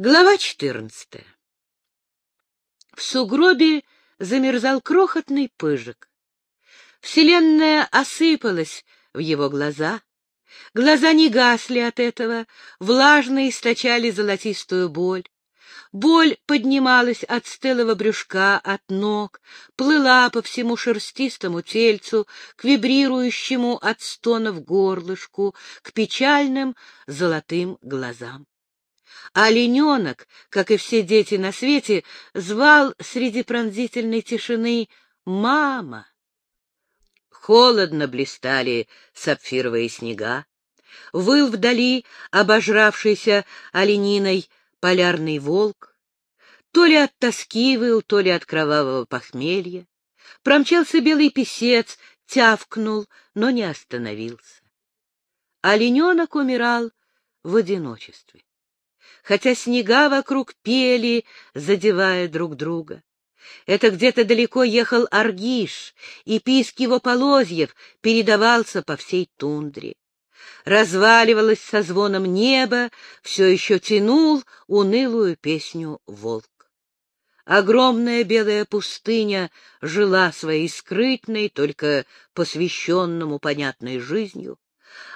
Глава четырнадцатая. В сугробе замерзал крохотный пыжик. Вселенная осыпалась в его глаза. Глаза не гасли от этого, влажно источали золотистую боль. Боль поднималась от стылого брюшка, от ног, плыла по всему шерстистому тельцу, к вибрирующему от стонов горлышку, к печальным золотым глазам. А олененок, как и все дети на свете, звал среди пронзительной тишины «Мама!». Холодно блистали сапфировые снега. Выл вдали обожравшийся олениной полярный волк. То ли от тоски выл, то ли от кровавого похмелья. Промчался белый писец, тявкнул, но не остановился. Олененок умирал в одиночестве хотя снега вокруг пели, задевая друг друга. Это где-то далеко ехал Аргиш, и писк его полозьев передавался по всей тундре. Разваливалось со звоном небо, все еще тянул унылую песню волк. Огромная белая пустыня жила своей скрытной, только посвященному понятной жизнью.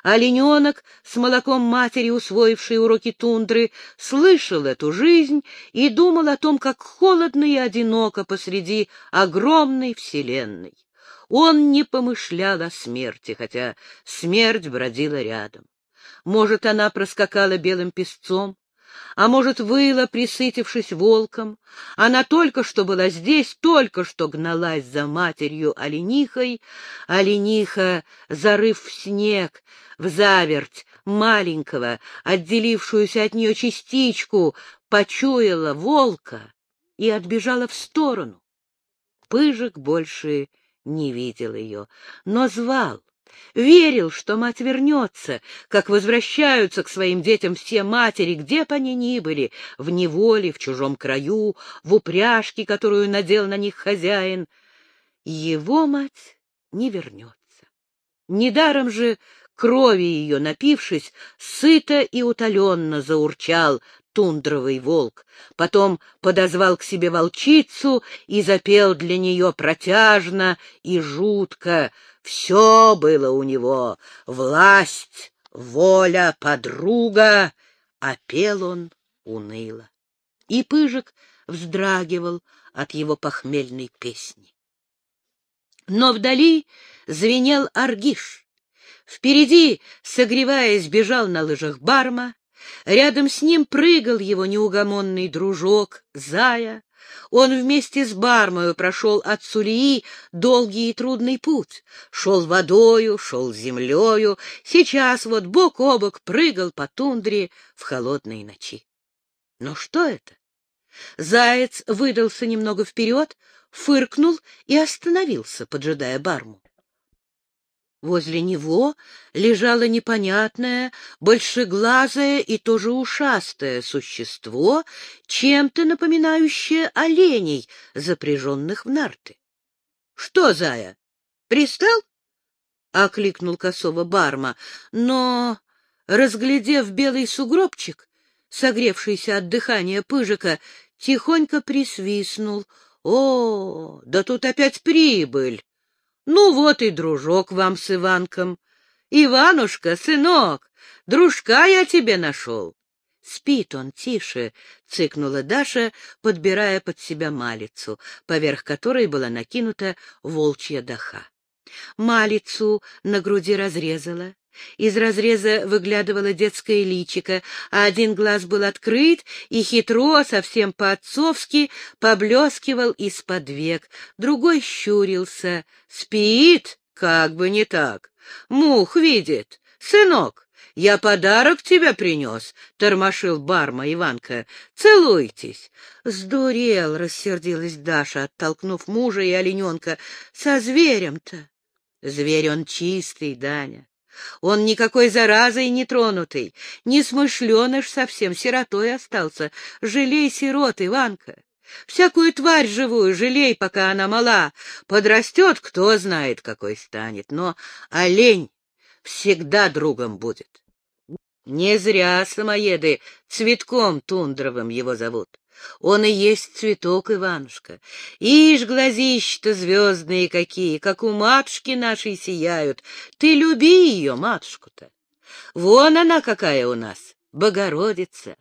Олененок, с молоком матери усвоивший уроки тундры, слышал эту жизнь и думал о том, как холодно и одиноко посреди огромной вселенной. Он не помышлял о смерти, хотя смерть бродила рядом. Может, она проскакала белым песцом, а может, выла, присытившись волком. Она только что была здесь, только что гналась за матерью оленихой. Олениха, зарыв в снег, в заверть маленького, отделившуюся от нее частичку, почуяла волка и отбежала в сторону. Пыжик больше не видел ее, но звал, верил, что мать вернется, как возвращаются к своим детям все матери, где бы они ни были, в неволе, в чужом краю, в упряжке, которую надел на них хозяин. Его мать не вернется. Недаром же крови ее напившись, сыто и утоленно заурчал тундровый волк, потом подозвал к себе волчицу и запел для нее протяжно и жутко. Все было у него — власть, воля, подруга, а пел он уныло. И Пыжик вздрагивал от его похмельной песни. Но вдали звенел аргиш. Впереди, согреваясь, бежал на лыжах барма, Рядом с ним прыгал его неугомонный дружок, Зая. Он вместе с Бармою прошел от Сулии долгий и трудный путь. Шел водою, шел землею, сейчас вот бок о бок прыгал по тундре в холодные ночи. Но что это? Заяц выдался немного вперед, фыркнул и остановился, поджидая Барму. Возле него лежало непонятное, большеглазое и тоже ушастое существо, чем-то напоминающее оленей, запряженных в нарты. — Что, зая, пристал? — окликнул косого барма, но, разглядев белый сугробчик, согревшийся от дыхания пыжика, тихонько присвистнул. — О, да тут опять прибыль! Ну вот и дружок вам с Иванком. Иванушка, сынок, дружка я тебе нашел. Спит он тише, — цыкнула Даша, подбирая под себя малицу, поверх которой была накинута волчья даха. Малицу на груди разрезала, из разреза выглядывало детское личико, а один глаз был открыт и хитро, совсем по-отцовски, поблескивал из-под век, другой щурился. Спит, как бы не так. Мух видит. Сынок, я подарок тебе принес, — тормошил барма Иванка. Целуйтесь. Сдурел, — рассердилась Даша, оттолкнув мужа и олененка. Со зверем-то. Зверь он чистый, Даня. Он никакой заразой не тронутый, не смышленыш совсем, сиротой остался. Жалей сирот, Иванка. Всякую тварь живую жалей, пока она мала. Подрастет, кто знает, какой станет. Но олень всегда другом будет. Не зря самоеды цветком тундровым его зовут. Он и есть цветок, Иванушка. Ишь, глазища-то звездные какие, как у матушки нашей сияют. Ты люби ее, матушку-то. Вон она какая у нас, Богородица.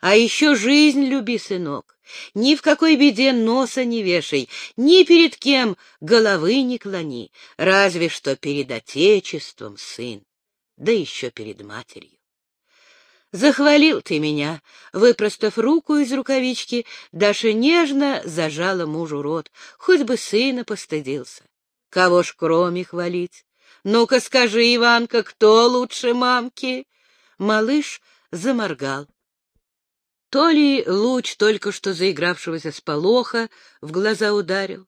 А еще жизнь люби, сынок. Ни в какой беде носа не вешай, ни перед кем головы не клони, разве что перед Отечеством, сын, да еще перед матерью. Захвалил ты меня. Выпростав руку из рукавички, Даша нежно зажала мужу рот, хоть бы сына постыдился. Кого ж кроме хвалить? Ну-ка скажи, Иванка, кто лучше мамки? Малыш заморгал. То ли луч только что заигравшегося сполоха в глаза ударил,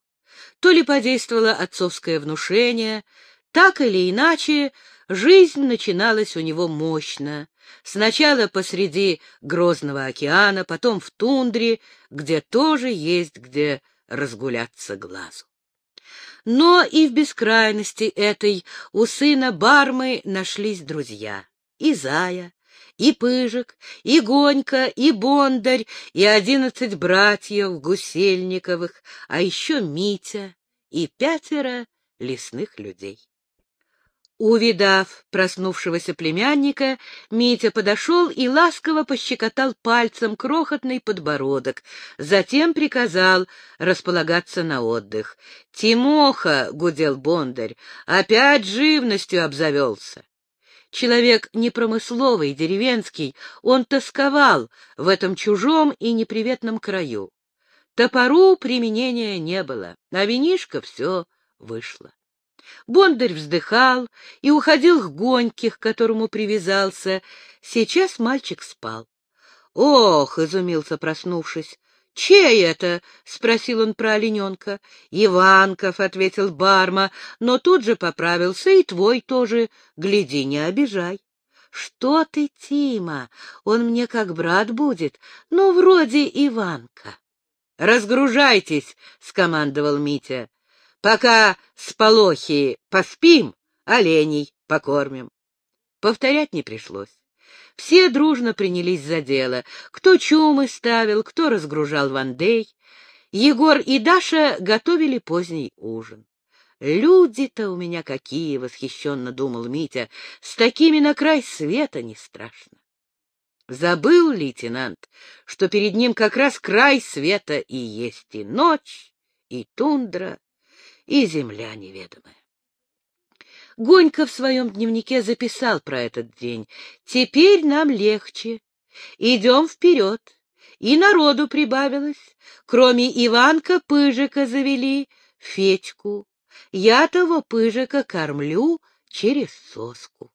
то ли подействовало отцовское внушение, так или иначе, жизнь начиналась у него мощно, Сначала посреди грозного океана, потом в тундре, где тоже есть где разгуляться глазу. Но и в бескрайности этой у сына Бармы нашлись друзья. И Зая, и Пыжик, и Гонька, и Бондарь, и одиннадцать братьев Гусельниковых, а еще Митя и пятеро лесных людей. Увидав проснувшегося племянника, Митя подошел и ласково пощекотал пальцем крохотный подбородок, затем приказал располагаться на отдых. — Тимоха, — гудел Бондарь, — опять живностью обзавелся. Человек непромысловый, деревенский, он тосковал в этом чужом и неприветном краю. Топору применения не было, а винишко все вышло. Бондарь вздыхал и уходил к гоньке, к которому привязался. Сейчас мальчик спал. «Ох!» — изумился, проснувшись. «Чей это?» — спросил он про олененка. «Иванков», — ответил Барма, но тут же поправился, и твой тоже. Гляди, не обижай. «Что ты, Тима? Он мне как брат будет, ну, вроде Иванка». «Разгружайтесь», — скомандовал Митя. Пока с полохи поспим, оленей покормим. Повторять не пришлось. Все дружно принялись за дело. Кто чумы ставил, кто разгружал вандей. Егор и Даша готовили поздний ужин. «Люди-то у меня какие!» — восхищенно думал Митя. «С такими на край света не страшно». Забыл лейтенант, что перед ним как раз край света и есть и ночь, и тундра, и земля неведомая. Гонька в своем дневнике записал про этот день. «Теперь нам легче. Идем вперед. И народу прибавилось. Кроме Иванка, Пыжика завели, Федьку. Я того Пыжика кормлю через соску.